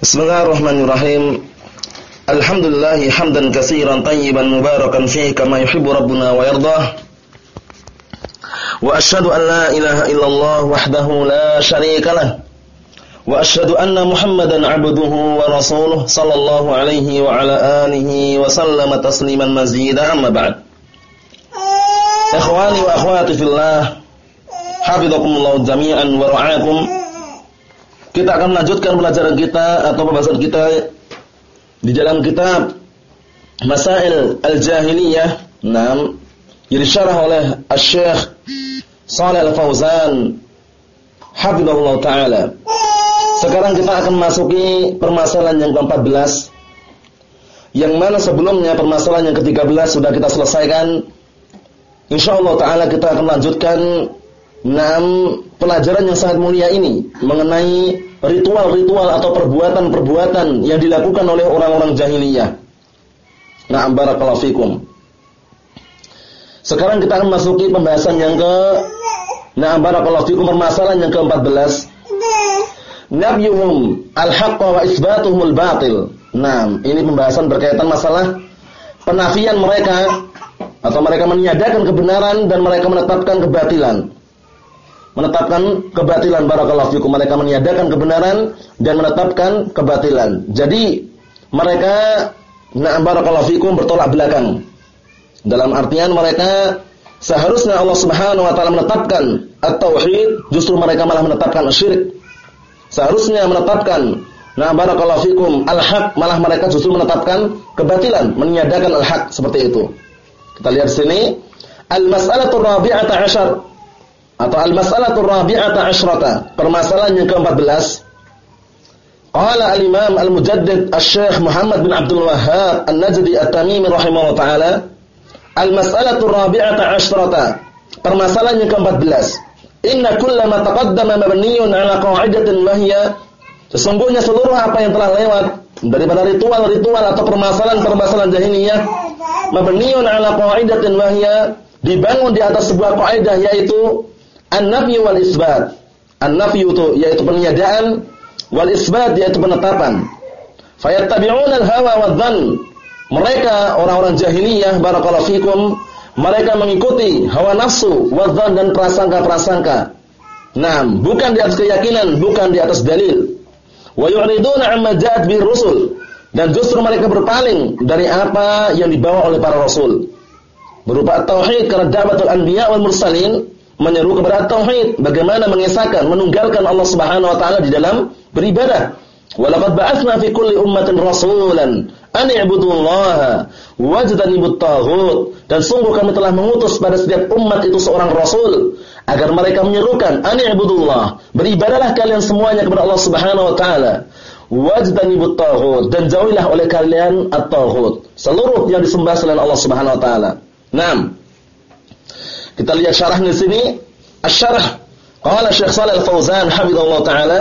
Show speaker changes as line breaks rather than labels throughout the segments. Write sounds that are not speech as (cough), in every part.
Bismillahirrahmanirrahim. Alhamdulillah hamdan katsiran tayyiban mubarakan fihi kama yuhibbu rabbuna wa yardah. Wa asyhadu an la ilaha illallah wahdahu la syarika lah. Wa asyhadu anna Muhammadan 'abduhu wa rasuluh sallallahu alaihi wa ala alihi wa sallama tasliman mazida amma ba'd. Ikhwani wa akhwati fillah, hafizakumullah jami'an wa ra'akum. Kita akan melanjutkan pelajaran kita atau pembahasan kita di dalam kitab Masail Al-Jahiliyah. Naam, yang disyarah oleh Asy-Syaikh Al-Fauzan hafizahullah taala. Sekarang kita akan masuki permasalahan yang ke-14 yang mana sebelumnya permasalahan yang ke-13 sudah kita selesaikan. Insyaallah taala kita akan lanjutkan enam pelajaran yang sangat mulia ini mengenai ritual-ritual atau perbuatan-perbuatan yang dilakukan oleh orang-orang jahiliyah. Na'am barakallahu fikum. Sekarang kita akan masuki pembahasan yang ke Na'am barakallahu fikum permasalahan yang ke-14. Nabiyuhum al-haqqa wa isbatuhumul batil. Nah, ini pembahasan berkaitan masalah penafian mereka atau mereka meniadakan kebenaran dan mereka menetapkan kebatilan menetapkan kebatilan barakallahu fikum. Mereka meniadakan kebenaran dan menetapkan kebatilan. Jadi mereka na'am barakallahu fikum bertolak belakang. Dalam artian mereka seharusnya Allah Subhanahu wa taala menetapkan at-tauhid justru mereka malah menetapkan syirik. Seharusnya menetapkan na'am barakallahu fikum al-haq malah mereka justru menetapkan kebatilan meniadakan al-haq seperti itu. Kita lihat sini al-mas'alatu rabi'ata 'ashar atau al-mas'alatu rabi'ata asyrata, permasalahan yang ke-14. Qala al-Imam al-Mujaddid Asy-Syaikh Muhammad bin Abdul Wahhab An-Najdi At-Tamimi rahimahullah taala, al-mas'alatu rabi'ata asyrata, permasalahan yang ke-14. Inna kullama taqaddama mabniyyun 'ala qa'idatin mahya Sesungguhnya seluruh apa yang telah lewat daripada ritual-ritual atau permasalahan-permasalahan jahiliyah mabniyyun 'ala qa'idatin mahya dibangun di atas sebuah kaidah yaitu An-nafyu wal isbat. An-nafyu itu yaitu peniadaan, wal isbat yaitu penetapan. Fayattabi'una al-hawa wadh-dhann. Mereka orang-orang jahiliyah barakallahu fikum, mereka mengikuti hawa nafsu, wadh-dhann dan prasangka-prasangka. Nah, bukan di atas keyakinan, bukan di atas dalil. Wa yu'riduna 'amma ja'at bir rusul. Dan justru mereka berpaling dari apa yang dibawa oleh para rasul. Berupa tauhid karena da'watul anbiya wal mursalin menyeru kepada tauhid, bagaimana mengesahkan, menunggalkan Allah Subhanahu wa taala di dalam beribadah. Walaqad ba'atsna fi kulli ummatin rasulan an i'budullaha wajtanibut taghut. Dan sungguh kami telah mengutus pada setiap umat itu seorang rasul agar mereka menyerukan an i'budullah, beribadahlah kalian semuanya kepada Allah Subhanahu wa taala. Wajtanibut taghut dan jauhilah oleh kalian at-taghut. Seluruh yang disembah selain Allah Subhanahu wa taala. Naam. Kita lihat syarahnya sini. Asy-syarah qala Syekh Shalal Al-Fauzan hafizallahu taala,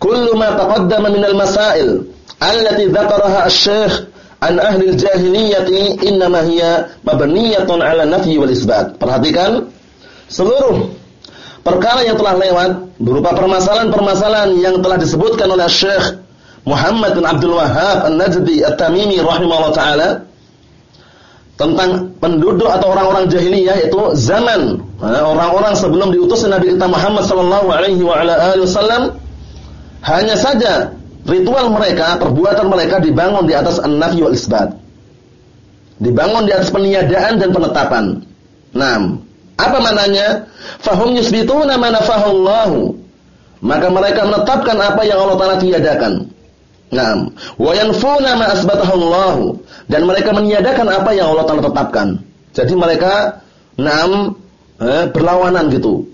"Kullu ma taqaddama min al-masail allati dzakaraha asy-syekh an ahli al-jahiliyyah innama hiya mabniyatun 'ala nafyi wal isbat." Perhatikan seluruh perkara yang telah lewat berupa permasalahan-permasalahan yang telah disebutkan oleh Syekh Muhammad bin Abdul Wahhab An-Najdi At-Tamimi rahimahullah taala tentang penduduk atau orang-orang jahiliyah itu zaman eh, orang-orang sebelum diutus Nabi kita Muhammad sallallahu alaihi wasallam hanya saja ritual mereka, perbuatan mereka dibangun di atas an-nafi wal isbat. Dibangun di atas peniadaan dan penetapan. Naam. Apa maknanya? Fahum yusbituna ma nafahullahu. Maka mereka menetapkan apa yang Allah Taala tiadakan. Naam. Wa yanfuna ma asbatahu dan mereka meniadakan apa yang Allah Taala tetapkan. Jadi mereka naam eh, berlawanan gitu.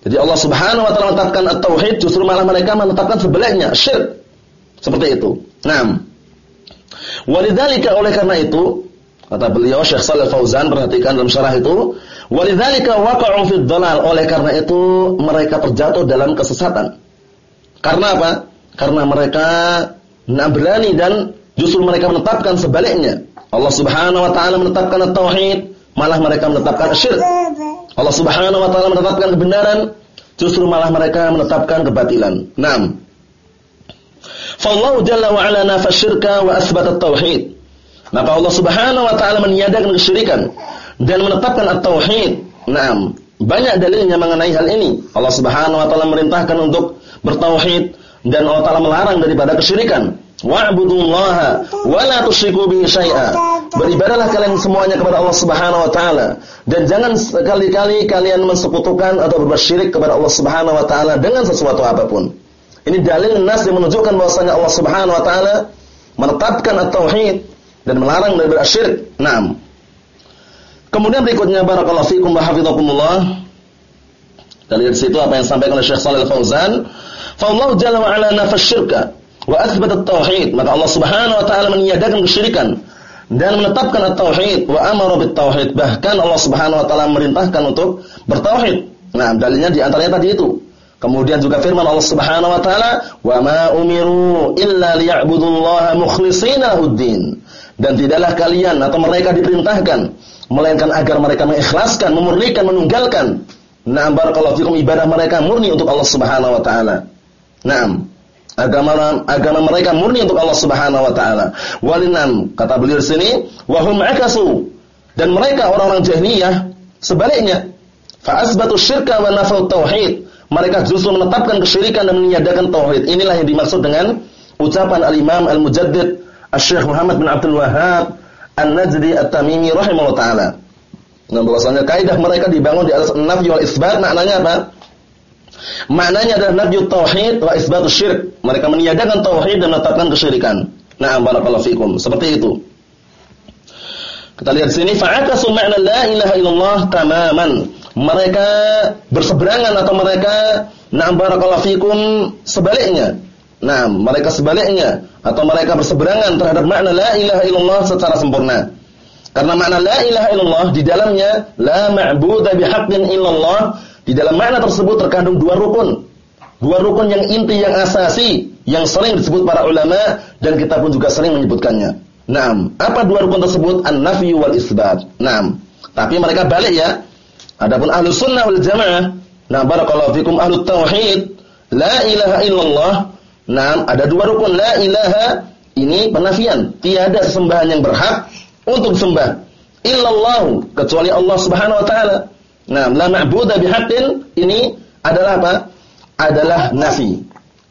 Jadi Allah Subhanahu wa taala menetapkan at-tauhid justru malah mereka menetapkan sebaliknya syirik. Seperti itu. Naam. Walidzalika oleh karena itu kata beliau Syekh Shalal Fauzan perhatikan dalam syarah itu, walidzalika waqa'u fid dhalal oleh karena itu mereka terjatuh dalam kesesatan. Karena apa? Karena mereka nak berani dan justru mereka menetapkan sebaliknya. Allah Subhanahu wa taala menetapkan tauhid, malah mereka menetapkan syirik. Allah Subhanahu wa taala menetapkan kebenaran, justru malah mereka menetapkan kebatilan. Naam. Fallahu jalla wa ala nafa syirka wa asbata tauhid. Maka Allah Subhanahu wa taala meniadakan kesyirikan dan menetapkan at-tauhid. Naam, banyak dalilnya mengenai hal ini. Allah Subhanahu wa taala merintahkan untuk bertauhid dan Allah taala melarang daripada kesyirikan. Wa'budullaha wa la tusyriku bihi syai'a. Beribadahlah kalian semuanya kepada Allah Subhanahu wa taala dan jangan sekali-kali kalian mensekutukan atau berbuat syirik kepada Allah Subhanahu wa taala dengan sesuatu apa pun. Ini dalil nas yang menunjukkan bahwasanya Allah Subhanahu wa taala menetapkan at-tauhid dan melarang dari syirik. Naam. Kemudian berikutnya barakallahu fikum wa hafizakumullah. Dari situ apa yang disampaikan oleh Syekh Shalal Fauzan, Allah jalla wa ala nafas syirka wa athbata at-tauhid. Maka Allah Subhanahu wa taala meniadakan kesyirikan dan menetapkan at-tauhid wa amara bit tauhid. Bahkan Allah Subhanahu wa taala merintahkan untuk bertauhid. Nah, dalilnya di antaranya tadi itu. Kemudian juga firman Allah Subhanahu wa taala, "Wa ma umiru illa liya'budullaha mukhlishina huddin." Dan tidaklah kalian atau mereka diperintahkan melainkan agar mereka mengikhlaskan, memurnikan, menunggalkan Naam barakallahu fikum ibadah mereka murni untuk Allah Subhanahu wa taala. Naam. Agama agama mereka murni untuk Allah Subhanahu wa taala. Walinam kata beliau sini wa hum akasu dan mereka orang-orang jahiliyah sebaliknya fa asbatu syirka wa nafau tauhid mereka justru menetapkan kesyirikan dan meniadakan tauhid. Inilah yang dimaksud dengan ucapan al-Imam Al-Mujaddid Asy-Syaikh Muhammad bin Abdul Wahhab An-Najdi At-Tamimi rahimahullah taala. Nah, bahwasanya kaidah mereka dibangun di atas nafyi wal isbat maknanya apa? Maknanya adalah nafyu tauhid wa isbat syirik. Mereka meniadakan tauhid dan menetapkan kesyirikan. Nah, barakallahu fikum. Seperti itu. Kita lihat sini fa'akasu makna la ilaha illallah tamaman mereka berseberangan atau mereka na'am barakallahu fikum sebaliknya. Nah, mereka sebaliknya atau mereka berseberangan terhadap makna la ilaha illallah secara sempurna. Karena makna la ilaha illallah di dalamnya la ma'budu bihaqqin illallah, di dalam makna tersebut terkandung dua rukun. Dua rukun yang inti yang asasi yang sering disebut para ulama dan kita pun juga sering menyebutkannya. Naam, apa dua rukun tersebut? An-nafyu wal isbat. Naam. Tapi mereka balik ya. Adapun ahlu sunnah wal jamaah, nah barakallahu fikum ahlu tauhid, la ilaha illallah. Nah, ada dua rukun la ilaha ini penafian, tiada sesembahan yang berhak untuk sembah illallah kecuali Allah Subhanahu wa taala. Nah, la ma'budu bihaqqin ini adalah apa? Adalah nafi.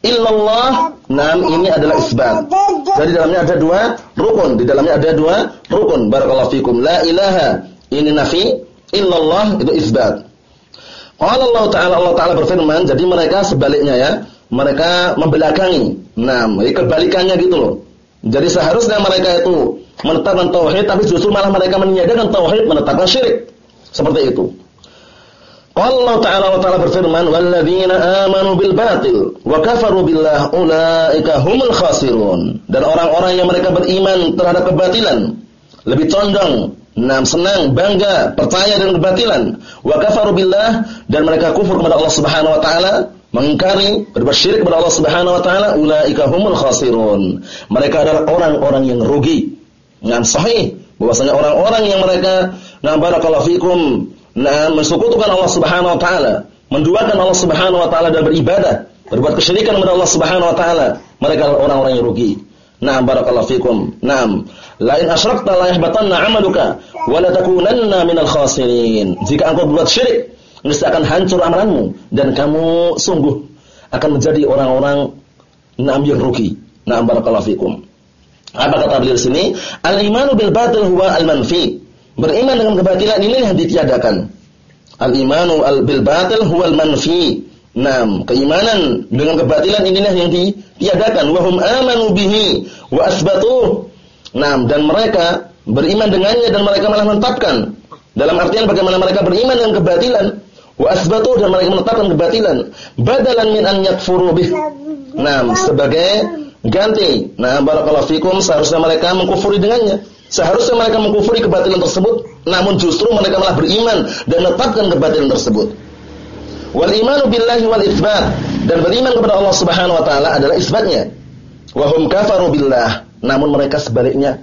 Illallah, nah ini adalah isbat. Jadi dalamnya ada dua rukun, di dalamnya ada dua rukun. Barakallahu fikum. La ilaha ini nafi, illallah itu isbat. Qala Allah Ta'ala Allah Ta'ala berfirman, jadi mereka sebaliknya ya, mereka membelakangi. Nah, kebalikannya gitu loh. Jadi seharusnya mereka itu menetapkan tauhid tapi justru malah mereka meniadakan tauhid, menetapkan syirik. Seperti itu. Allah Ta'ala Allah Ta'ala berfirman, "Walladzina amanu bil batil wa kafaru billah ulaika humul khasirun." Dan orang-orang yang mereka beriman terhadap kebatilan lebih condong Nah, senang, bangga, percaya dengan kebatilan. Wa kafaru billah dan mereka kufur kepada Allah Subhanahu wa taala, mengingkari, berbuat syirik kepada Allah Subhanahu wa taala, ulaika humul khasirun. Mereka adalah orang-orang yang rugi. Nah, sahih bahwasanya orang-orang yang mereka nah barakallahu fikum nah mensekutukan Allah Subhanahu wa taala, menduakan Allah Subhanahu wa taala dan beribadah, berbuat kesyirikan kepada Allah Subhanahu wa taala, mereka orang-orang yang rugi. Naam barakallahu fikum. Naam. Lain asyrakta la yahbatanna 'amaluka wa la takunanna minal khasirin. Jika engkau berbuat syirik, niscaya akan hancur amalanmu dan kamu sungguh akan menjadi orang-orang naam yang rugi. Naam barakallahu fikum. Apa kata beliau sini? Al-imanu bil batil huwa al-manfi. Beriman dengan kebatilan ini yang ditiadakan. Al-imanu bil batil huwa al-manfi. Naam, keimanan dengan kebatilan inilah yang ditiadakan. Wahum amanu bihi wa asbatuh. Naam, dan mereka beriman dengannya dan mereka malah menetapkan. Dalam artian bagaimana mereka beriman dengan kebatilan. Wa asbatuh dan mereka menetapkan kebatilan. Badalan min an yakfuru bih. Naam, sebagai ganti. Nah, barakallahu fikum seharusnya mereka mengkufuri dengannya. Seharusnya mereka mengkufuri kebatilan tersebut, namun justru mereka malah beriman dan menetapkan kebatilan tersebut. Wal imanu billahi wal isbat dan beriman kepada Allah Subhanahu wa taala adalah isbatnya. Wa hum kafaru billah, namun mereka sebaliknya.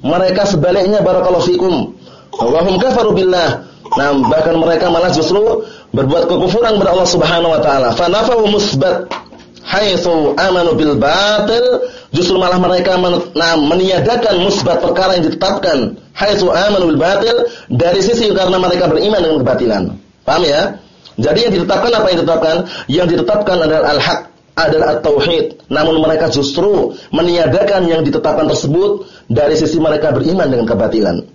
Mereka sebaliknya barakallahu fikum. Wa hum kafaru billah. Nah, bahkan mereka malah justru berbuat kekufuran kepada Allah Subhanahu wa taala. Fa nafahu musbat. Haitsu amanu bil batil justru malah mereka men nah, meniadakan musbat perkara yang ditetapkan haitsu amanu bil batil dari sisi karena mereka beriman dengan kebatilan. Paham ya? Jadi yang ditetapkan apa yang ditetapkan? Yang ditetapkan adalah al-haq, adalah at-tauhid. Namun mereka justru meniadakan yang ditetapkan tersebut dari sisi mereka beriman dengan kebatilan.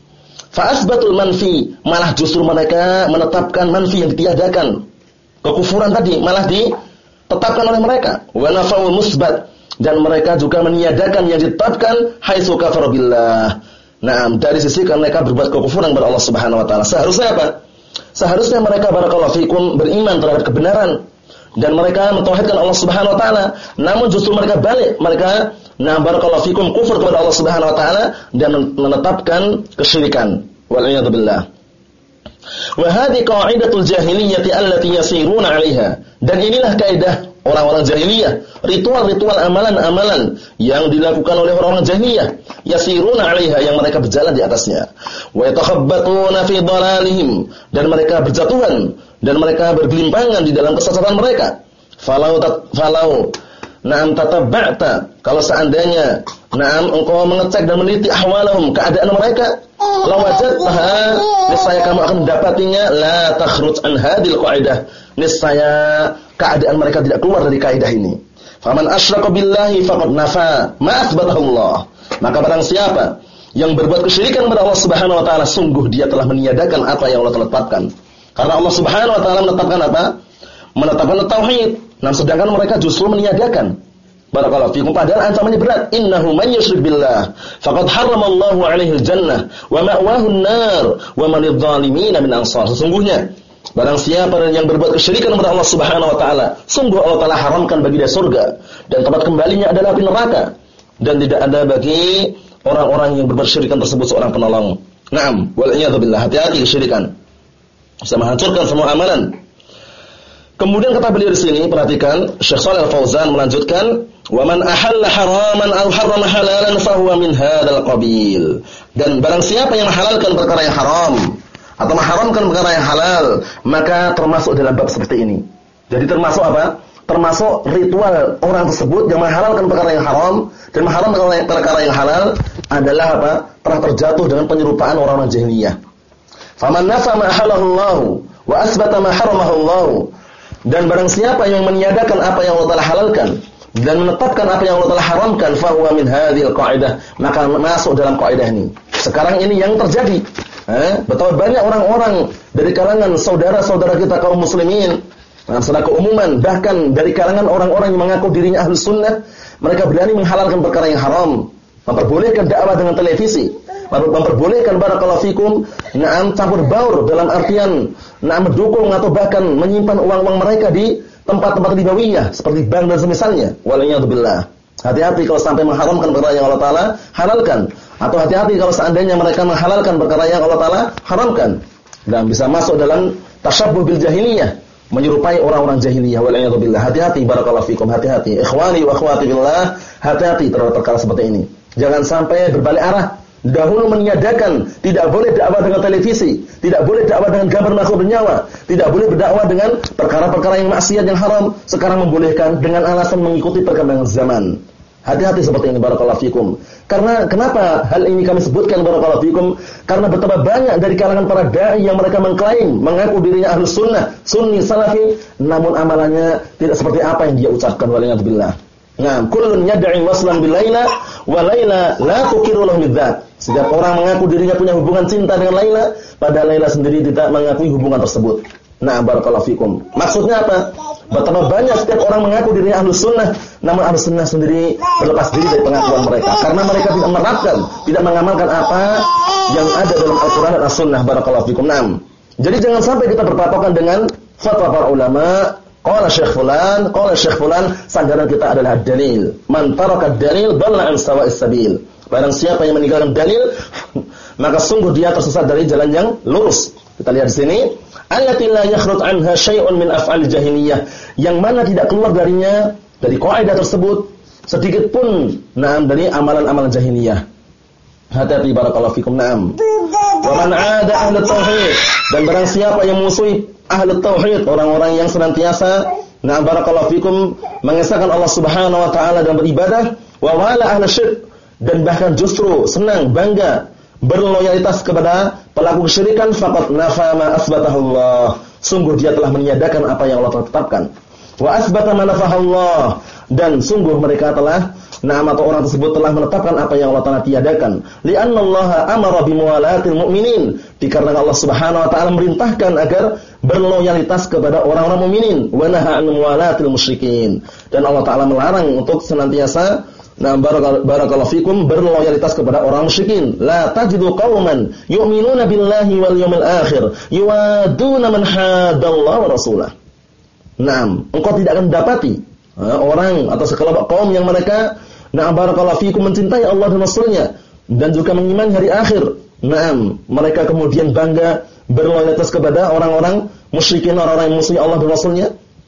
Fa'asbatul manfi, malah justru mereka menetapkan manfi yang ditiadakan. Kekufuran tadi malah ditetapkan oleh mereka. Wa nafa'ul musbat dan mereka juga meniadakan yang ditetapkan haitsu kafara billah. Nah, dari sisi mereka berbuat kekufuran kepada Allah Subhanahu wa taala. Seharusnya apa? Seharusnya mereka barakallahu fikum beriman terhadap kebenaran dan mereka mentauhidkan Allah Subhanahu wa taala. Namun justru mereka balik, mereka nah barakallahu fikum kufur kepada Allah Subhanahu wa taala dan menetapkan kesyirikan. Wal billah. Wa hadhi qa'idatul jahiliyyah allati yasiruna 'alaiha. Dan inilah kaidah orang-orang jahiliyah, ritual-ritual amalan-amalan yang dilakukan oleh orang-orang jahiliyah, yasiruna 'alaiha yang mereka berjalan di atasnya. Wa yatakhabbatuna fi dhalalihim dan mereka berjatuhan dan mereka bergelimpangan di dalam kesesatan mereka. Falau falau Naam tatabba'ta kalau seandainya naam engkau mengecek dan meneliti ahwalahum keadaan mereka. Lawajadtaha niscaya kamu akan mendapatinya. La takhruj an hadil qaidah niscaya keadaan mereka tidak keluar dari kaidah ini. Faman asyraka billahi faqad nafa ma Allah maka barang siapa yang berbuat kesyirikan kepada Allah Subhanahu wa taala sungguh dia telah meniadakan apa yang Allah telah tetapkan. Karena Allah Subhanahu wa taala menetapkan apa? Menetapkan tauhid. Nah, sedangkan mereka justru meniadakan. Barakallahu fikum padahal ancamannya berat. Innahu man yusyrik billah faqad harramallahu 'alaihi al-jannah wa ma'wahu an-nar wa man lidh-dhalimin min ansar. Sesungguhnya barang siapa yang berbuat kesyirikan kepada Allah Subhanahu wa taala, sungguh Allah taala haramkan bagi dia surga dan tempat kembalinya adalah api neraka dan tidak ada bagi orang-orang yang berbuat kesyirikan tersebut seorang penolong. Naam, wal billah. Hati-hati kesyirikan. Bisa menghancurkan semua amalan. Kemudian kata beliau di sini, perhatikan, Syekh Shalal Fauzan melanjutkan, "Wa man ahalla haraman aw harrama halalan fa huwa min hadzal qabil." Dan barang siapa yang menghalalkan perkara yang haram atau mengharamkan perkara yang halal, maka termasuk dalam bab seperti ini. Jadi termasuk apa? Termasuk ritual orang tersebut yang menghalalkan perkara yang haram dan mengharamkan perkara yang halal adalah apa? Telah terjatuh dengan penyerupaan orang-orang jahiliyah. Faman nafa ma halallahu wa asbata ma haramahu Allah dan barang siapa yang meniadakan apa yang Allah Taala halalkan dan menetapkan apa yang Allah Taala haramkan, fahuwa min hadhil qaidah, maka masuk dalam kaidah ini. Sekarang ini yang terjadi. Eh, betapa banyak orang-orang dari kalangan saudara-saudara kita kaum muslimin, nah, secara keumuman, bahkan dari kalangan orang-orang yang mengaku dirinya ahli sunnah, mereka berani menghalalkan perkara yang haram, memperbolehkan dakwah dengan televisi, memperbolehkan barakallahu fikum na'am campur baur dalam artian na'am mendukung atau bahkan menyimpan uang-uang mereka di tempat-tempat ribawiyah seperti bank dan semisalnya. Waliyadzubillah. Hati-hati kalau sampai mengharamkan perkara yang Allah taala halalkan atau hati-hati kalau seandainya mereka menghalalkan perkara yang Allah taala haramkan dan bisa masuk dalam tasyabbuh bil jahiliyah menyerupai orang-orang jahiliyah waliyadzubillah. Hati-hati barakallahu fikum, hati-hati. Ikhwani wa akhwati billah, hati-hati terhadap perkara seperti ini. Jangan sampai berbalik arah Dahulu meniadakan tidak boleh dakwah dengan televisi, tidak boleh dakwah dengan gambar makhluk bernyawa, tidak boleh berdakwah dengan perkara-perkara yang maksiat yang haram. Sekarang membolehkan dengan alasan mengikuti perkembangan zaman. Hati-hati seperti ini barakallahu fikum. Karena kenapa hal ini kami sebutkan barakallahu fikum? Karena betapa banyak dari kalangan para dai yang mereka mengklaim mengaku dirinya ahlus sunnah, sunni salafi, namun amalannya tidak seperti apa yang dia ucapkan waliyadzubillah. Nah, kullun yad'i waslan bil laila wa laila la tukiru lahu. Setiap orang mengaku dirinya punya hubungan cinta dengan Laila, pada Laila sendiri tidak mengakui hubungan tersebut. Nah, barakallahu fikum. Maksudnya apa? Betapa banyak setiap orang mengaku dirinya ahlus sunnah, namun ahlus sunnah sendiri berlepas diri dari pengakuan mereka. Karena mereka tidak menerapkan, tidak mengamalkan apa yang ada dalam Al-Quran dan As-Sunnah. Barakallahu fikum. Nah, jadi jangan sampai kita berpatokan dengan fatwa para ulama, Qala Syekh Fulan, qala Syekh Fulan, sandaran kita adalah dalil. Man taraka dalil dhalla an sawa'is sabil. Barang siapa yang meninggalkan dalil, (laughs) maka sungguh dia tersesat dari jalan yang lurus. Kita lihat di sini, allati la yakhrut anha syai'un min af'al jahiliyah, yang mana tidak keluar darinya dari kaidah tersebut sedikit pun na'am dari amalan-amalan jahiliyah. Hati-hati barakallahu fikum na'am. Wa man 'ada ahli tauhid dan barang siapa yang musuhi ahli tauhid, orang-orang yang senantiasa Nah, barakallahu fikum mengesahkan Allah Subhanahu wa taala dalam beribadah wa wala ahli syirik dan bahkan justru senang bangga berloyalitas kepada pelaku kesyirikan faqad nafa ma asbatahu Allah. Sungguh dia telah meniadakan apa yang Allah tetapkan. Wa asbata Allah dan sungguh mereka telah Nah, atau orang tersebut telah menetapkan apa yang Allah Taala tiadakan. Li'anna Allah amara bimuwalatil mu'minin. Dikarenakan Allah Subhanahu wa taala merintahkan agar berloyalitas kepada orang-orang mukminin wa nahaa an muwalatil musyrikin. Dan Allah Taala melarang untuk senantiasa Nah, barakallahu fikum berloyalitas kepada orang musyrikin. La tajidu qauman yu'minuna billahi wal yawmil akhir yuwaduna man hadallahu wa rasulah. Naam, engkau tidak akan dapati orang atau sekelompok kaum yang mereka Nah, barakallahu fikum mencintai Allah dan Rasulnya dan juga mengimani hari akhir. Naam, mereka kemudian bangga berloyalitas kepada orang-orang musyrikin, orang-orang yang musuhi Allah dan Rasulnya.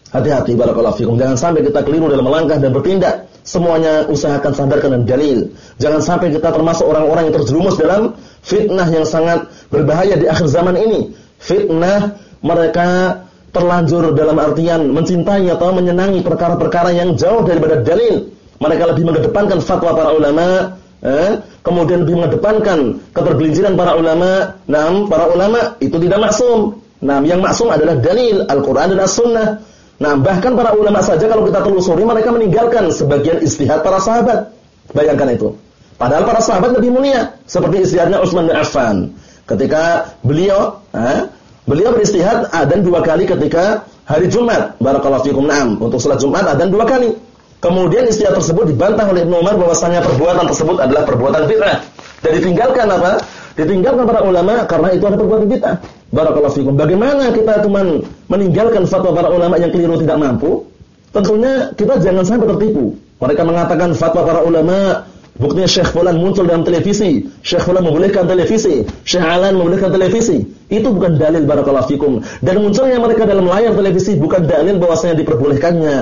Hati-hati barakallahu fikum. Jangan sampai kita keliru dalam melangkah dan bertindak. Semuanya usahakan sandarkan dan dalil. Jangan sampai kita termasuk orang-orang yang terjerumus dalam fitnah yang sangat berbahaya di akhir zaman ini. Fitnah mereka terlanjur dalam artian mencintai atau menyenangi perkara-perkara yang jauh daripada dalil mereka lebih mengedepankan fatwa para ulama, eh, kemudian lebih mengedepankan ketergelinciran para ulama. Nah, para ulama itu tidak maksum. Nah, yang maksum adalah dalil Al-Qur'an dan As-Sunnah. Nah, bahkan para ulama saja kalau kita telusuri mereka meninggalkan sebagian istihad para sahabat. Bayangkan itu. Padahal para sahabat lebih mulia, seperti istihadnya Utsman bin Affan. Ketika beliau, eh, beliau beristihad adzan dua kali ketika hari Jumat. Barakallahu fikum. Naam, untuk salat Jumat adzan dua kali. Kemudian istilah tersebut dibantah oleh Ibnu Umar bahwasanya perbuatan tersebut adalah perbuatan fitnah. Dan ditinggalkan apa? Ditinggalkan para ulama karena itu adalah perbuatan fitnah. Barakallahu fikum. Bagaimana kita cuma meninggalkan fatwa para ulama yang keliru tidak mampu? Tentunya kita jangan sampai tertipu. Mereka mengatakan fatwa para ulama Buktinya Syekh Fulan muncul dalam televisi, Syekh Fulan membolehkan televisi, Syekh Alan membolehkan televisi. Itu bukan dalil barakallahu fikum. Dan munculnya mereka dalam layar televisi bukan dalil bahwasanya diperbolehkannya.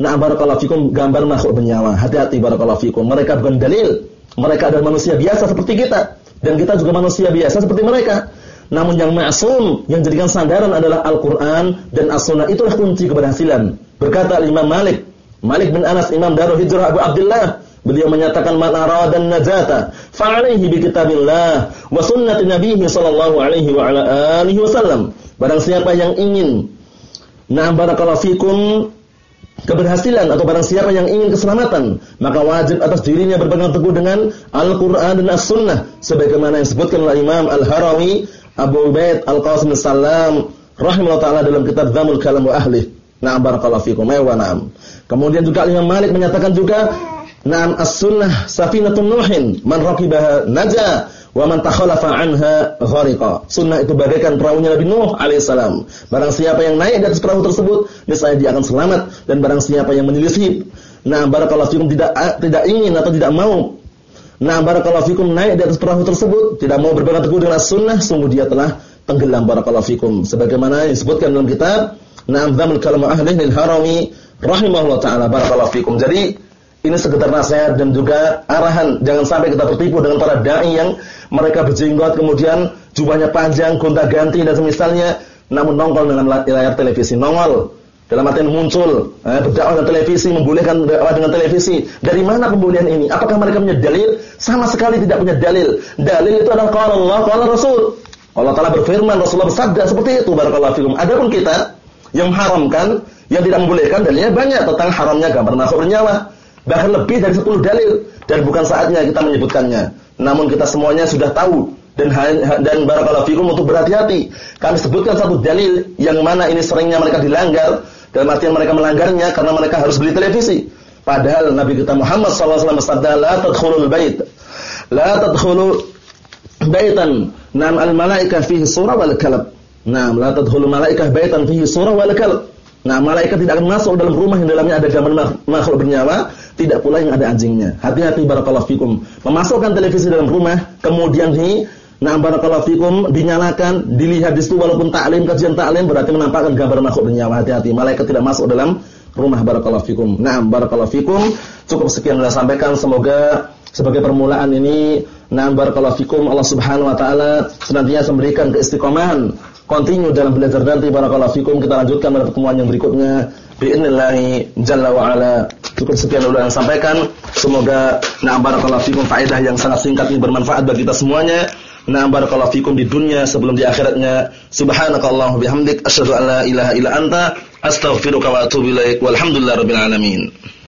Nah, barakallahu fikum gambar makhluk bernyawa. Hati-hati barakallahu fikum. Mereka bukan dalil. Mereka adalah manusia biasa seperti kita dan kita juga manusia biasa seperti mereka. Namun yang ma'sum yang jadikan sandaran adalah Al-Qur'an dan As-Sunnah. Itulah kunci keberhasilan. Berkata Imam Malik, Malik bin Anas Imam Darul Hijrah Abu Abdullah Beliau menyatakan man aradan najata fa'alaihi bi kitabillah wa sunnati nabiyhi sallallahu alaihi wa ala alihi wasallam. Barang siapa yang ingin nah barakallahu fikum keberhasilan atau barang siapa yang ingin keselamatan, maka wajib atas dirinya berpegang teguh dengan Al-Qur'an dan As-Sunnah sebagaimana yang disebutkan oleh Imam Al-Harawi Abu Ubaid Al-Qasim Salam rahimahullah taala dalam kitab Dzamul Kalam wa Ahli. Na'am barakallahu fikum wa na'am. Kemudian juga Imam Malik menyatakan juga Naam as-sunnah safinatun nuhin man raqibaha naja wa man takhalafa anha ghariqa. Sunnah itu bagaikan perahunya Nabi Nuh alaihissalam. Barang siapa yang naik di atas perahu tersebut, niscaya dia akan selamat dan barang siapa yang menyelisih, nah barakallahu fikum tidak tidak ingin atau tidak mau Nah, barakallahu fikum naik di atas perahu tersebut, tidak mau berpegang teguh dengan sunnah, sungguh dia telah tenggelam barakallahu fikum. Sebagaimana disebutkan dalam kitab Na'am Dzamul Kalam Ahli lil Harami rahimahullah taala barakallahu fikum. Jadi ini sekedar nasihat dan juga arahan. Jangan sampai kita tertipu dengan para dai yang mereka berjenggot kemudian jubahnya panjang, gonta-ganti dan semisalnya namun nongol dengan layar televisi. Nongol dalam artian muncul eh, berdakwah dengan televisi, membolehkan berdakwah dengan televisi. Dari mana pembolehan ini? Apakah mereka punya dalil? Sama sekali tidak punya dalil. Dalil itu adalah qala Allah, qala Rasul. Allah Taala berfirman, Rasulullah bersabda seperti itu barakallahu fikum. Adapun kita yang haramkan, yang tidak membolehkan dalilnya banyak tentang haramnya gambar makhluk bernyawa bahkan lebih dari 10 dalil dan bukan saatnya kita menyebutkannya. Namun kita semuanya sudah tahu dan dan barakallahu fikum untuk berhati-hati. Kami sebutkan satu dalil yang mana ini seringnya mereka dilanggar dalam artian mereka melanggarnya karena mereka harus beli televisi. Padahal Nabi kita Muhammad SAW bersabda la tadkhulul bait la tadkhulu baitan nam al malaikah fihi surah wal kalb. Nam la malaikah baitan fihi surah wal kalb. Nah, malaikat tidak akan masuk dalam rumah yang dalamnya ada gambar makhluk bernyawa tidak pula yang ada anjingnya. Hati-hati barakallahu fikum. Memasukkan televisi dalam rumah, kemudian di Nah barakallahu fikum dinyalakan, dilihat di situ walaupun taklim kajian taklim berarti menampakkan gambar makhluk bernyawa. Hati-hati, malaikat tidak masuk dalam rumah barakallahu fikum. Nah, barakallahu fikum. Cukup sekian saya sampaikan semoga sebagai permulaan ini nah barakallahu fikum Allah Subhanahu wa taala senantiasa memberikan keistiqomahan continue dalam belajar nanti. Barakallahu fikum. Kita lanjutkan pada pertemuan yang berikutnya. Biidznillah jalla wa ala. Cukup sekian dulu yang sampaikan semoga na'am barakallahu fikum faedah yang sangat singkat ini bermanfaat bagi kita semuanya. Na'am barakallahu fikum di dunia sebelum di akhiratnya. Subhanakallahumma bihamdik. Asyhadu an la ilaha illa anta. Astaghfiruka wa atubu ilaik. Walhamdulillahirabbil alamin